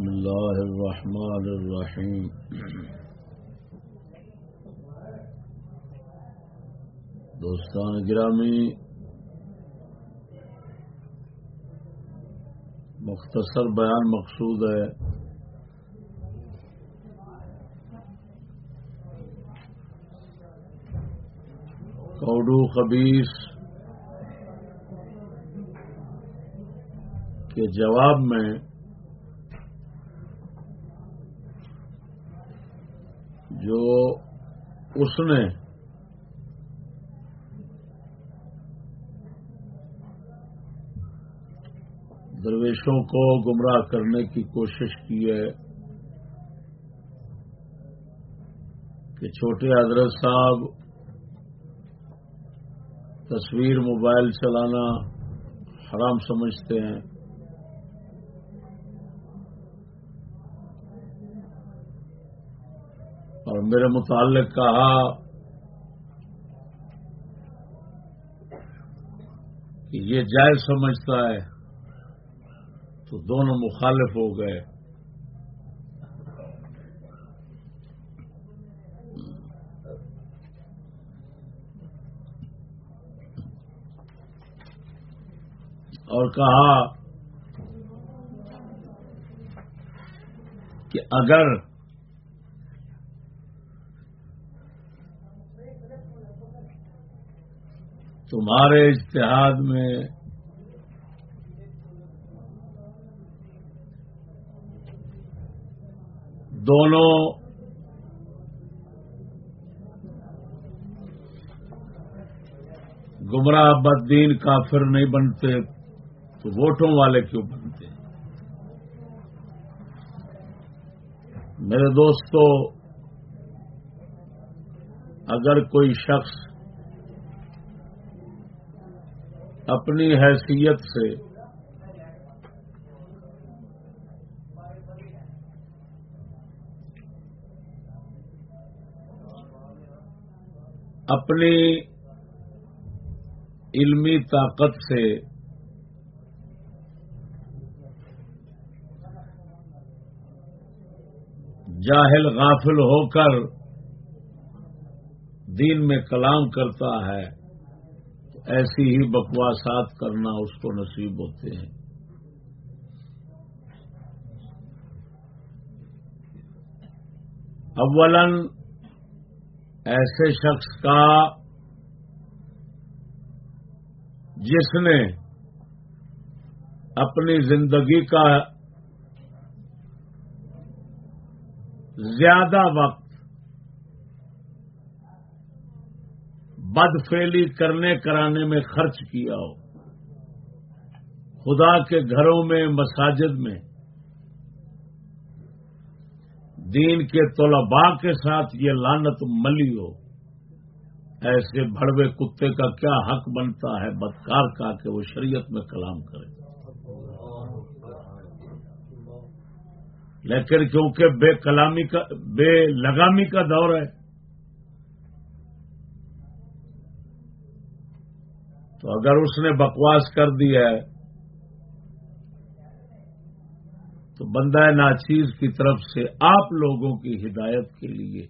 بسم الله الرحمن الرحيم. دوستان گرامی، مختصر بیان مقصود ہے۔ کوڈو خبیس کے جواب میں جو اس نے درویشوں کو گمراہ کرنے کی کوشش کی ہے کہ چھوٹے حضرت صاحب تصویر موبائل چلانا حرام سمجھتے ہیں۔ اور میرے متعلق کہا، کہ یہ جائز سمجھتا ہے، تو دونوں مخالف ہو گئے۔ اور کہا کہ اگر تمہارے اشتہاد میں دونوں گمراہ بدین کافر نہیں بنتے، تو ووٹوں والے کیوں بنتے؟ میرے دوستو، اگر کوئی شخص اپنی حیثیت سے۔ اپنی علمی طاقت سے۔ جاہل غافل ہو کر دین میں کلام کرتا ہے۔ ایسی ہی بکواسات کرنا اس کو نصیب ہوتے ہیں۔ اولا ایسے شخص کا جس نے اپنی زندگی کا زیادہ وقت بد فیلی کرنے کرانے میں خرچ کیا ہو۔ خدا کے گھروں میں، مساجد میں، دین کے طلباء کے ساتھ یہ لانت ملی ہو۔ ایسے بڑوے کتے کا کیا حق بنتا ہے؟ بدکار کا کہ وہ شریعت میں کلام کرے۔ لیکن کیونکہ بے کلامی کا، بے لگامی کا دور ہے تو اگر اس نے بکواس کر دی ہے، تو بندہ ناچیز کی طرف سے آپ لوگوں کی ہدایت کے لیے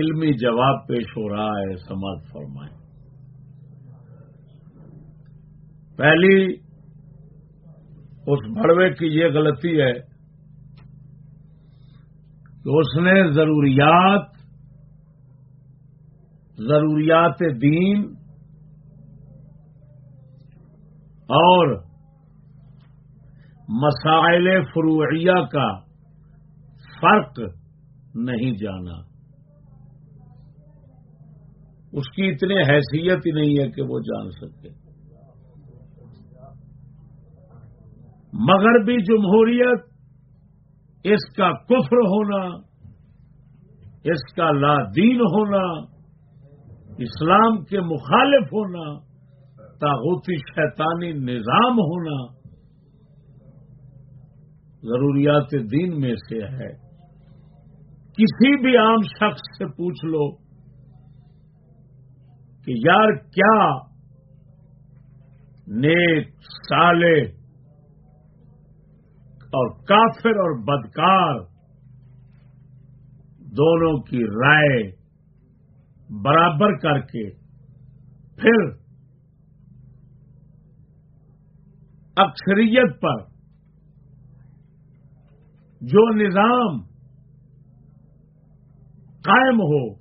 علمی جواب پیش ہو رہا ہے سماج فرمائیں۔ پہلی، اس بڑوے کی یہ غلطی ہے کہ اس نے ضروریات ضروریات دین اور مسائل فروعیہ کا فرق نہیں جانا۔ اس کی اتنی حیثیت ہی نہیں ہے کہ وہ جان سکے۔ مغربی جمہوریت اس کا کفر ہونا، اس کا لا دین ہونا اسلام کے مخالف ہونا تاغوتی شیطانی نظام ہونا ضروریات دین میں سے ہے۔ کسی بھی عام شخص سے پوچھ لو کہ یار کیا نیک سالے اور کافر اور بدکار دونوں کی رائے برابر کر کے پھر اکثریت پر جو نظام قائم ہو،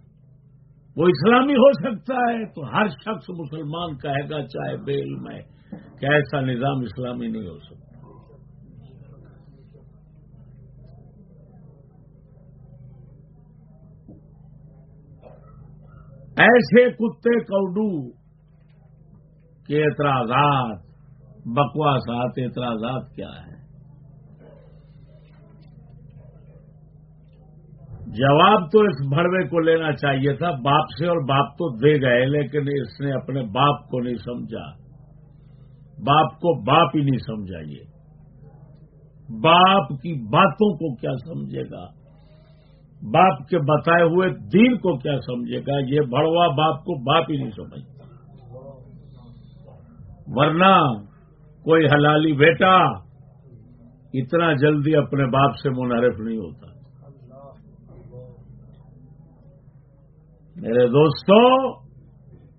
وہ اسلامی ہو سکتا ہے تو ہر شخص مسلمان کہے گا چاہے بے علم ہے کہ ایسا نظام اسلامی نہیں ہو سکتا۔ ایسے کتے کوڈو کے اعتراضات بکواسات اعتراضات کیا ہے جواب تو اس بڑوے کو لینا چاہیے تھا، باپ سے اور باپ تو دے گئے، لیکن اس نے اپنے باپ کو نہیں سمجھا۔ باپ کو باپ ہی نہیں سمجھا یہ۔ باپ کی باتوں کو کیا سمجھے گا؟ باپ کے بتائے ہوئے دین کو کیا سمجھے گا؟ یہ بڑوا باپ کو باپ ہی نہیں سمجھتا۔ ورنہ کوئی حلالی بیٹا اتنا جلدی اپنے باپ سے منحرف نہیں ہوتا۔ میرے دوستوں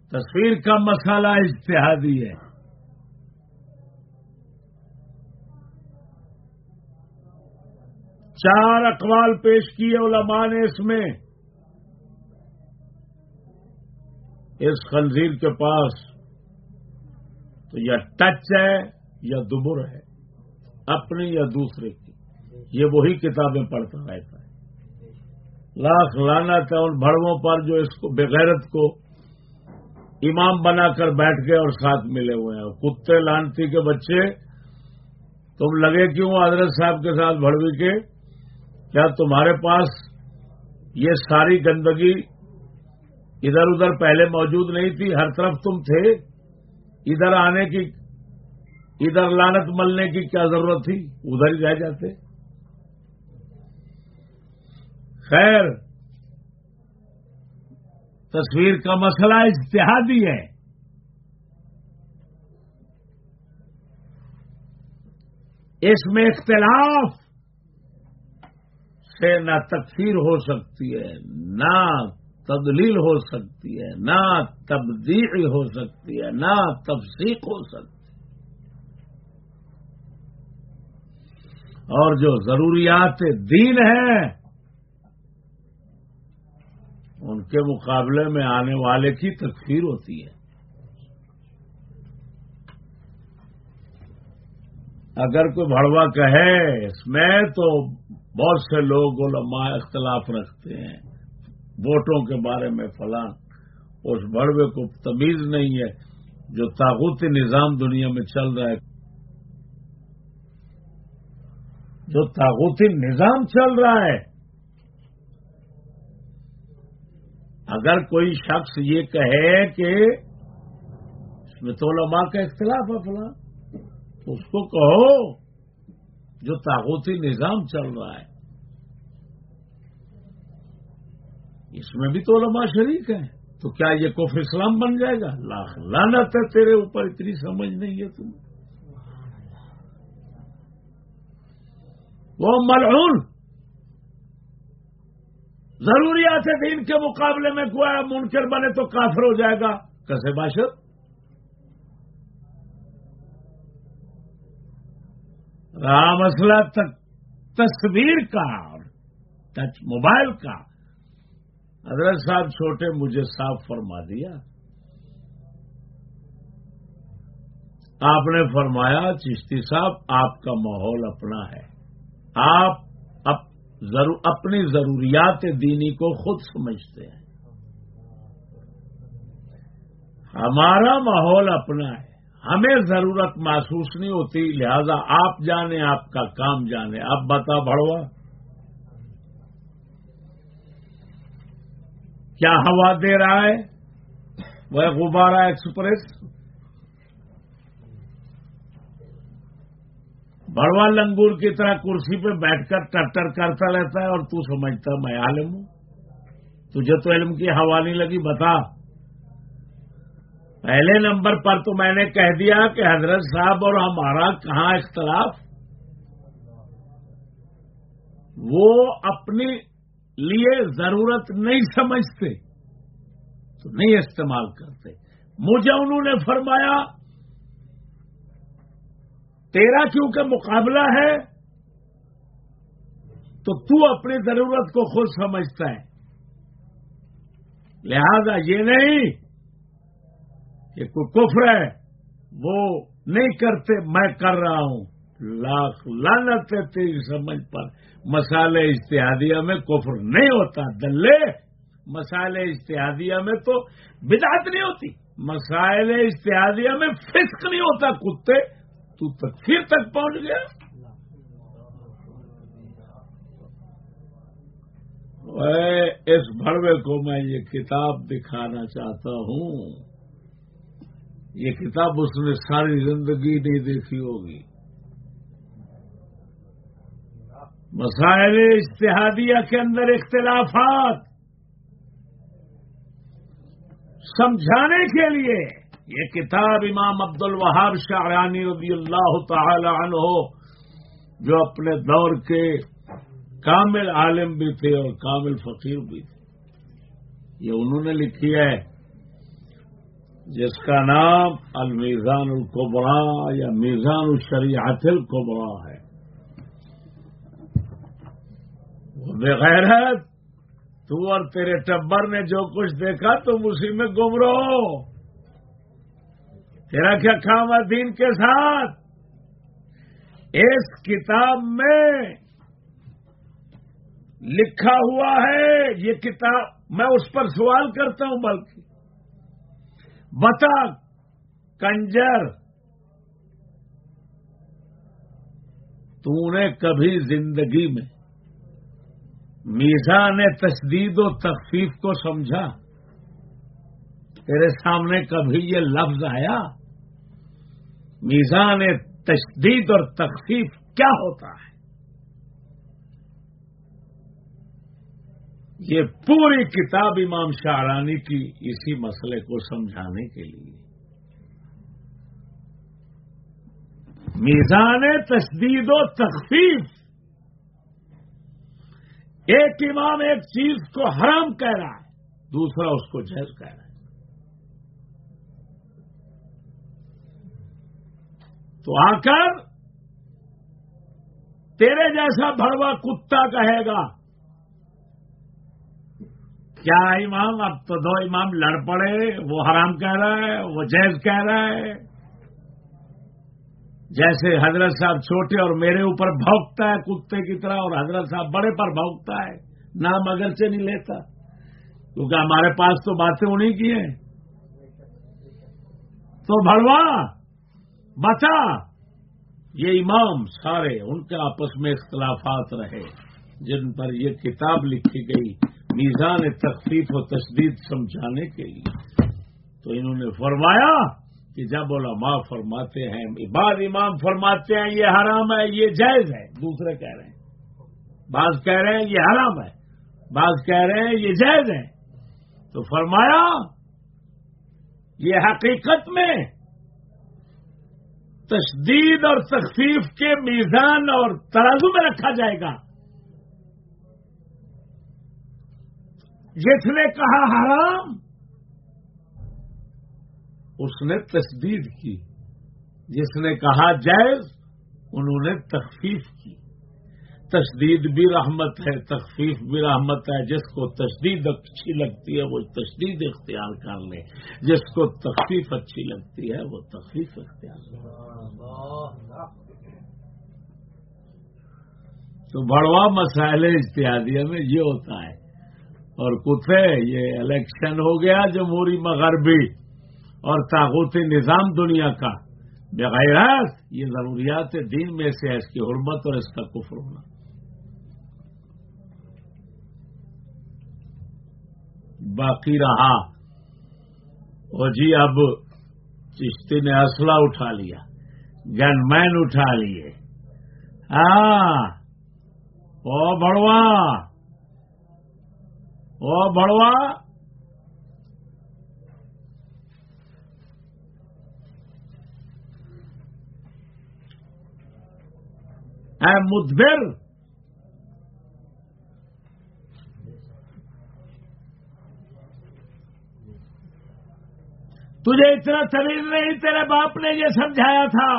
تصویر کا مسئلہ اشتہادی ہے۔ چار اقوال پیش کیے علماء نے اس میں۔ اس خنزیر کے پاس تو یا ٹچ ہے یا دبر ہے، اپنی یا دوسرے کی۔ یہ وہی کتابیں پڑھتا رہتا ہے۔ لاکھ لانا تھا ان بڑوں پر جو اس کو بغیرت کو امام بنا کر بیٹھ گئے اور ساتھ ملے ہوئے ہیں۔ کتے لانتی کے بچے، تم لگے کیوں حضرت صاحب کے ساتھ بڑوی کے؟ کیا تمہارے پاس یہ ساری گندگی ادھر ادھر پہلے موجود نہیں تھی؟ ہر طرف تم تھے؟ ادھر آنے کی، ادھر لانت ملنے کی کیا ضرورت تھی؟ ادھر ہی رہ جاتے۔ خیر، تصویر کا مسئلہ اشتہادی ہے۔ اس میں اختلاف۔ سے نہ تکفیر ہو سکتی ہے، نہ تدلیل ہو سکتی ہے، نہ تبدیل ہو سکتی ہے، نہ تفسیق ہو سکتی ہے۔ اور جو ضروریات دین ہیں، ان کے مقابلے میں آنے والے کی تکفیر ہوتی ہے۔ اگر کوئی بڑوا کہے، اس میں تو بہت سے لوگ علماء اختلاف رکھتے ہیں، ووٹوں کے بارے میں فلاں اس بڑوے کو تمیز نہیں ہے جو تاغوتی نظام دنیا میں چل رہا ہے۔ جو تاغوتی نظام چل رہا ہے۔ اگر کوئی شخص یہ کہے کہ اس میں تو علماء کا اختلاف ہے فلاں اس کو کہو۔ جو تاغوتی نظام چل رہا ہے۔ اس میں بھی تو علماء شریک ہیں۔ تو کیا یہ کفر اسلام بن جائے گا؟ لاکھ لانت ہے تیرے اوپر، اتنی سمجھ نہیں ہے تم۔ وہ ملعون۔ ضروریات ہے دین کے مقابلے میں کوئی منکر بنے تو کافر ہو جائے گا۔ کیسے باشد مسئلہ تصویر کا اور ٹچ موبائل کا۔ حضرت صاحب چھوٹے مجھے صاف فرما دیا۔ آپ نے فرمایا، چشتی صاحب، آپ کا ماحول اپنا ہے۔ آپ اپنی ضروریات دینی کو خود سمجھتے ہیں۔ ہمارا ماحول اپنا ہے۔ ہمیں ضرورت محسوس نہیں ہوتی، لہذا آپ جانے، آپ کا کام جانے۔ آپ بتا بڑوا کیا ہوا دے رہا ہے؟ وہ غبارہ ایکسپریس۔ بڑوا لنگور کی طرح کرسی پہ بیٹھ کر ٹر کرتا رہتا ہے اور تو سمجھتا میں عالم ہوں۔ تجھے تو علم کی ہوا نہیں لگی، بتا۔ پہلے نمبر پر تو میں نے کہہ دیا کہ حضرت صاحب اور ہمارا کہاں اختلاف؟ وہ اپنے لیے ضرورت نہیں سمجھتے، تو نہیں استعمال کرتے۔ مجھے انہوں نے فرمایا، تیرا کیونکہ مقابلہ ہے، تو تو اپنی ضرورت کو خود سمجھتا ہے۔ لہذا یہ نہیں کہ کوئی کفر ہے، وہ نہیں کرتے، میں کر رہا ہوں۔ لاکھ لانت تیری سمجھ پر۔ مسالے اشتہادیہ میں کفر نہیں ہوتا۔ دلے، مسائل اشتہادیہ میں تو بدعت نہیں ہوتی۔ مسائل اشتہادیہ میں فسق نہیں ہوتا، کتے، تو تکفیر تک پہنچ گیا۔ اس بڑوے کو میں یہ کتاب دکھانا چاہتا ہوں۔ یہ کتاب اس نے ساری زندگی نہیں دیکھی ہوگی۔ مسائل اشتہادیہ کے اندر اختلافات۔ سمجھانے کے لیے یہ کتاب امام عبد الوہاب شاہرانی رضی اللہ تعالی عنہ جو اپنے دور کے کامل عالم بھی تھے اور کامل فقیر بھی تھے۔ یہ انہوں نے لکھی ہے۔ جس کا نام المیزان القبرا یا میزان الشریعت القبرا ہے۔ وہ بغیر تو اور تیرے ٹبر نے جو کچھ دیکھا تم اسی میں گم رہو تیرا کیا کام ہے دین کے ساتھ؟ اس کتاب میں لکھا ہوا ہے، یہ کتاب میں اس پر سوال کرتا ہوں بلکہ بتا کنجر۔ تو نے کبھی زندگی میں میزان تشدید و تخفیف کو سمجھا۔ تیرے سامنے کبھی یہ لفظ آیا، میزان تشدید اور تخفیف کیا ہوتا ہے؟ یہ پوری کتاب امام شاہرانی کی اسی مسئلے کو سمجھانے کے لیے۔ میزان تشدید و تخفیف۔ ایک امام ایک چیز کو حرام کہہ رہا ہے، دوسرا اس کو جہیز کہہ رہا ہے۔ تو آ کر تیرے جیسا بڑوا کتا کہے گا کیا امام اب تو دو امام لڑ پڑے، وہ حرام کہہ رہا ہے، وہ جیز کہہ رہا ہے۔ جیسے حضرت صاحب چھوٹے اور میرے اوپر بھوکتا ہے کتے کی طرح، اور حضرت صاحب بڑے پر بھوکتا ہے، نام اگرچہ نہیں لیتا۔ کیونکہ ہمارے پاس تو باتیں انہیں کی ہیں۔ تو بڑوا بچا۔ یہ امام سارے ان کے آپس میں اختلافات رہے، جن پر یہ کتاب لکھی گئی۔ میزان تخفیف و تشدید سمجھانے کے لیے۔ تو انہوں نے فرمایا کہ جب علماء فرماتے ہیں، بعض امام فرماتے ہیں، یہ حرام ہے، یہ جائز ہے۔ دوسرے کہہ رہے ہیں۔ بعض کہہ رہے ہیں، یہ حرام ہے۔ بعض کہہ رہے ہیں، یہ جائز ہے۔ تو فرمایا، یہ حقیقت میں تشدید اور تخفیف کے میزان اور ترازو میں رکھا جائے گا۔ جس نے کہا حرام، اس نے تصدید کی۔ جس نے کہا جائز، انہوں نے تخفیف کی۔ تشدید بھی رحمت ہے، تخفیف بھی رحمت ہے۔ جس کو تشدید اچھی لگتی ہے، وہ تشدید اختیار کر لے۔ جس کو تخفیف اچھی لگتی ہے، وہ تخفیف اختیار کر تو بڑوا مسائل اشتہادیہ میں یہ ہوتا ہے اور کتے، یہ الیکشن ہو گیا جمہوری مغربی اور تاغوتی نظام دنیا کا۔ بغیر یہ ضروریات دین میں سے ہے، اس کی حرمت اور اس کا کفر ہونا۔ باقی رہا۔ وہ جی اب چشتی نے اسلحہ اٹھا لیا۔ گن مین اٹھا لیے۔ ہاں۔ او بڑوا۔ او بڑوا اے مدبر تجھے اتنا طویل نہیں تیرے باپ نے یہ سمجھایا تھا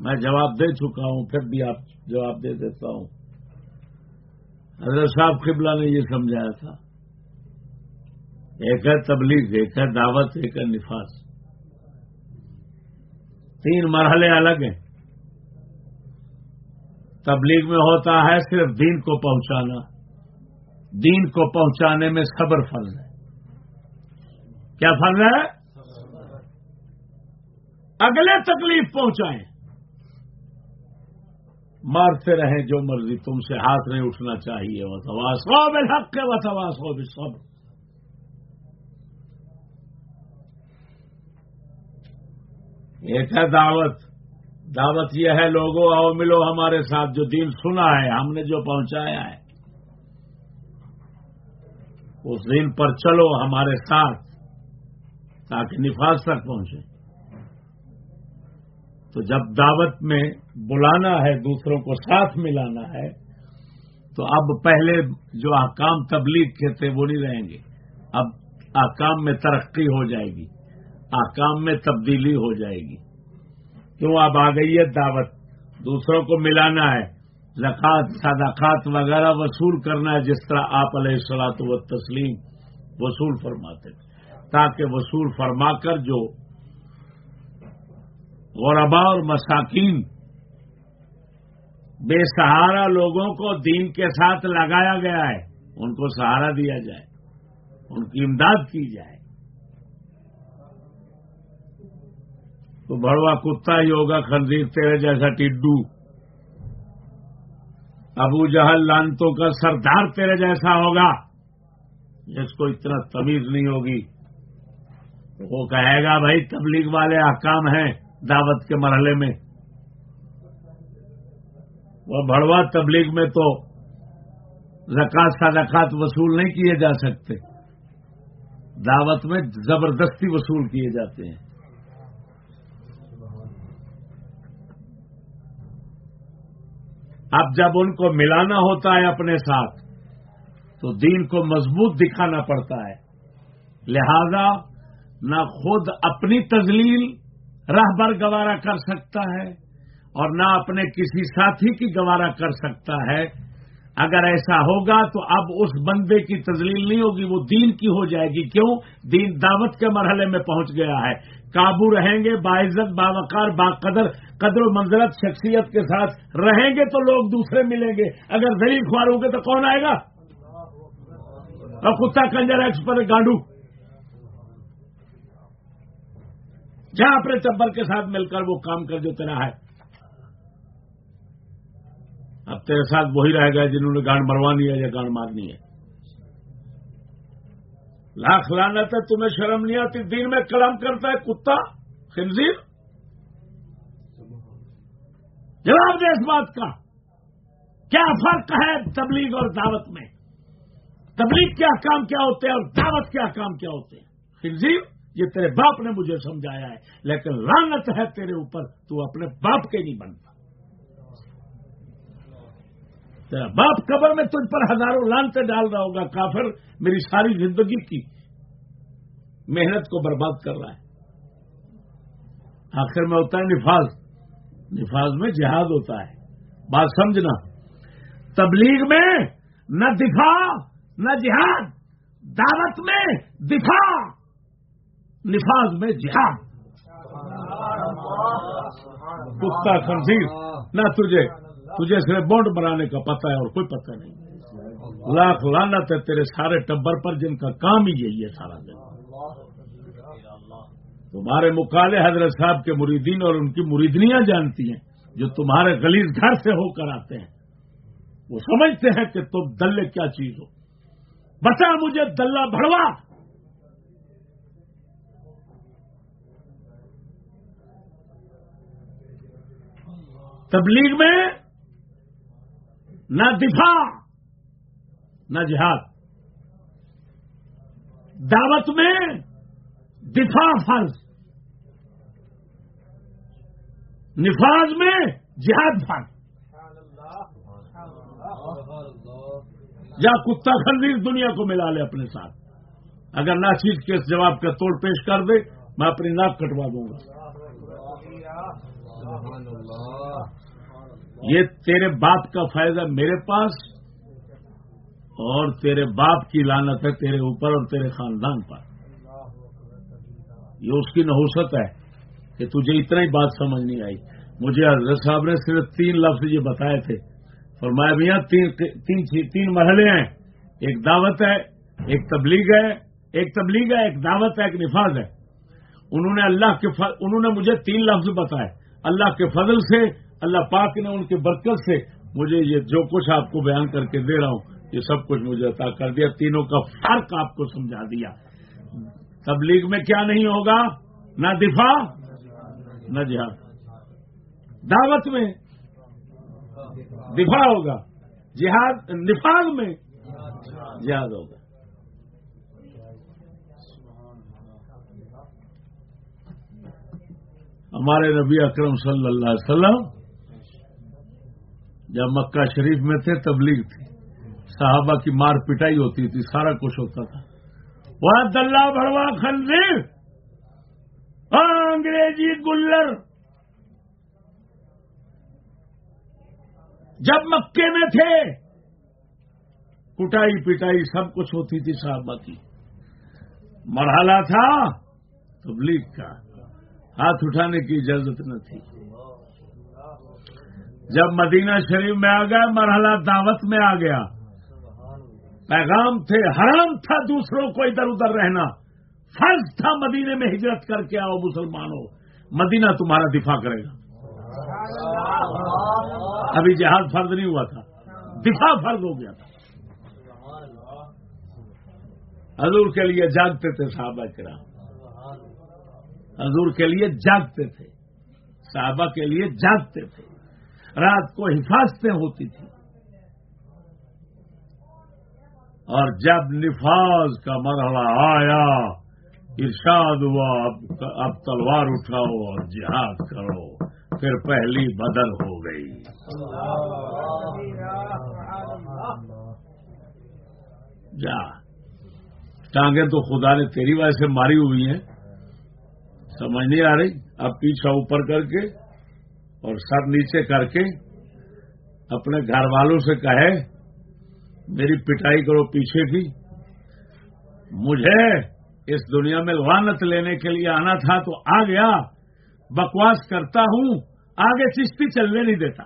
میں جواب دے چکا ہوں، پھر بھی آپ جواب دے دیتا ہوں۔ حضرت صاحب قبلہ نے یہ سمجھایا تھا۔ ایک ہے تبلیغ ایک ہے دعوت ایک ہے نفاذ۔ تین مرحلے الگ ہیں۔ تبلیغ میں ہوتا ہے صرف دین کو پہنچانا۔ دین کو پہنچانے میں صبر فرض ہے۔ کیا فرض ہے؟ اگلے تکلیف پہنچائیں۔ مارتے رہیں جو مرضی، تم سے ہاتھ نہیں اٹھنا چاہیے۔ وہ تواس ہو بے حق کے وہ تواس ہو بھی سب ایک ہے دعوت۔ دعوت یہ ہے لوگوں آؤ، ملو ہمارے ساتھ، جو دین سنا ہے، ہم نے جو پہنچایا ہے۔ اس دن پر چلو ہمارے ساتھ، تاکہ نفاذ تک پہنچے۔ تو جب دعوت میں بلانا ہے، دوسروں کو ساتھ ملانا ہے، تو اب پہلے جو آکام تبلیغ کے تھے وہ نہیں رہیں گے۔ اب آکام میں ترقی ہو جائے گی آکام میں تبدیلی ہو جائے گی۔ کیوں؟ اب آ گئی ہے دعوت۔ دوسروں کو ملانا ہے زکات صدقات وغیرہ وصول کرنا ہے، جس طرح آپ علیہ السلاط و تسلیم وصول فرماتے تاکہ وصول فرما کر جو غربا اور مساکین، بے سہارا لوگوں کو دین کے ساتھ لگایا گیا ہے، ان کو سہارا دیا جائے، ان کی امداد کی جائے۔ تو بڑوا کتا ہی ہوگا خنزیر تیرے جیسا ٹڈو۔ ابو جہل لانتوں کا سردار تیرے جیسا ہوگا، جس کو اتنا تمیز نہیں ہوگی۔ وہ کہے گا، بھائی تبلیغ والے احکام ہیں۔ دعوت کے مرحلے میں۔ وہ بڑوا تبلیغ میں تو زکات صدقات وصول نہیں کیے جا سکتے۔ دعوت میں زبردستی وصول کیے جاتے ہیں۔ اب جب ان کو ملانا ہوتا ہے اپنے ساتھ، تو دین کو مضبوط دکھانا پڑتا ہے۔ لہذا نہ خود اپنی تزلیل راہبر گوارا کر سکتا ہے اور نہ اپنے کسی ساتھی کی گوارا کر سکتا ہے۔ اگر ایسا ہوگا تو اب اس بندے کی تزلیل نہیں ہوگی، وہ دین کی ہو جائے گی۔ کیوں؟ دین دعوت کے مرحلے میں پہنچ گیا ہے۔ قابو رہیں گے، باعزت، باوقار با قدر و منزلت، شخصیت کے ساتھ رہیں گے تو لوگ دوسرے ملیں گے۔ اگر ضعیف خوار ہوں گے تو کون آئے گا؟ اور کتا کنجر ایکس پر گانڈو۔ جہاں اپنے چبر کے ساتھ مل کر وہ کام کر جو تیرا ہے۔ اب تیرے ساتھ وہی رہ گئے جنہوں نے گانڈ مروانی ہے یا گانڈ مارنی ہے۔ لاکھ لانا تھا تمہیں شرم نہیں آتی۔ دین میں کلام کرتا ہے کتا، خنزیر۔ جواب دے اس بات کا۔ کیا فرق ہے تبلیغ اور دعوت میں؟ تبلیغ کیا کام کیا ہوتے ہیں اور دعوت کیا کام کیا ہوتے ہیں؟ خنزیر۔ یہ تیرے باپ نے مجھے سمجھایا ہے، لیکن لانت ہے تیرے اوپر، تو اپنے باپ کے نہیں بنتا۔ تیرا باپ قبر میں تجھ پر ہزاروں لانتے ڈال رہا ہوگا، کافر میری ساری زندگی کی محنت کو برباد کر رہا ہے۔ آخر میں ہوتا ہے نفاذ۔ نفاذ میں جہاد ہوتا ہے۔ بات سمجھنا۔ تبلیغ میں نہ دفاع، نہ جہاد۔ دعوت میں دفاع۔ نفاذ میں جہاد۔ کتا خنزیر۔ نہ تجھے تجھے صرف بونڈ بنانے کا پتہ ہے اور کوئی پتہ نہیں۔ لاکھ لانت ہے تیرے سارے ٹبر پر جن کا کام ہی یہی ہے سارا دن۔ تمہارے مقالے حضرت صاحب کے مریدین اور ان کی مریدنیاں جانتی ہیں، جو تمہارے گلیز گھر سے ہو کر آتے ہیں۔ وہ سمجھتے ہیں کہ تم دلے کیا چیز ہو۔ بچا مجھے دلہ بڑوا تبلیغ میں نہ دفاع، نہ جہاد۔ دعوت میں دفاع فرض۔ نفاذ میں جہاد فرض۔ یا کتا خنزیر دنیا کو ملا لے اپنے ساتھ۔ اگر ناچیز کے اس جواب کا توڑ پیش کر دے، میں اپنی ناک کٹوا دوں گا۔ یہ تیرے باپ کا فائدہ میرے پاس اور تیرے باپ کی لانت ہے تیرے اوپر اور تیرے خاندان پر۔ یہ اس کی نحوست ہے کہ تجھے اتنا ہی بات سمجھ نہیں آئی۔ مجھے حضرت صاحب نے صرف تین لفظ یہ بتائے تھے۔ فرمایا بھیا تین تین, تین مرحلے ہیں۔ ایک دعوت ہے ایک تبلیغ ہے۔ ایک تبلیغ ہے ایک دعوت ہے ایک نفاذ ہے۔ انہوں نے اللہ کے انہوں نے مجھے تین لفظ بتائے۔ اللہ کے فضل سے اللہ پاک نے ان کے برکت سے مجھے یہ جو کچھ آپ کو بیان کر کے دے رہا ہوں، یہ سب کچھ مجھے عطا کر دیا، تینوں کا فرق آپ کو سمجھا دیا۔ تبلیغ میں کیا نہیں ہوگا؟ نہ دفاع، نہ جہاد۔ دعوت میں دفاع ہوگا، جہاد نفاذ میں جہاد ہوگا۔ ہمارے نبی اکرم صلی اللہ علیہ وسلم جب مکہ شریف میں تھے تبلیغ تھی۔ صحابہ کی مار پٹائی ہوتی تھی، سارا کچھ ہوتا تھا۔ وہ دلہ بڑوا خنزیر۔ ہاں، انگریزی گلر۔ جب مکے میں تھے، کٹائی پٹائی سب کچھ ہوتی تھی صحابہ کی۔ مرحلہ تھا تبلیغ کا۔ ہاتھ اٹھانے کی اجازت نہ تھی۔ جب مدینہ شریف میں آ گیا، مرحلہ دعوت میں آ گیا۔ پیغام تھے، حرام تھا دوسروں کو ادھر ادھر رہنا۔ فرض تھا مدینے میں ہجرت کر کے آؤ مسلمانوں۔ مدینہ تمہارا دفاع کرے گا۔ ابھی جہاز فرض نہیں ہوا تھا۔ دفاع فرض ہو گیا تھا۔ حضور کے لیے جاگتے تھے صحابہ کرام۔ حضور کے لیے جاگتے تھے۔ صحابہ کے لیے جاگتے تھے۔ رات کو حفاظتیں ہوتی تھیں۔ اور جب نفاذ کا مرحلہ آیا، ارشاد ہوا، اب تلوار اٹھاؤ اور جہاد کرو، پھر پہلی بدل ہو گئی۔ جا، ٹانگیں تو خدا نے تیری وجہ سے ماری ہوئی ہیں۔ سمجھ نہیں آ رہی؟ اب پیچھا اوپر کر کے اور سر نیچے کر کے اپنے گھر والوں سے کہے میری پٹائی کرو پیچھے کی۔ مجھے اس دنیا میں لانت لینے کے لیے آنا تھا تو آ گیا بکواس کرتا ہوں آگے چشتی چلنے نہیں دیتا۔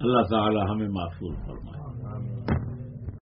اللہ تعالی ہمیں محفوظ فرمائے۔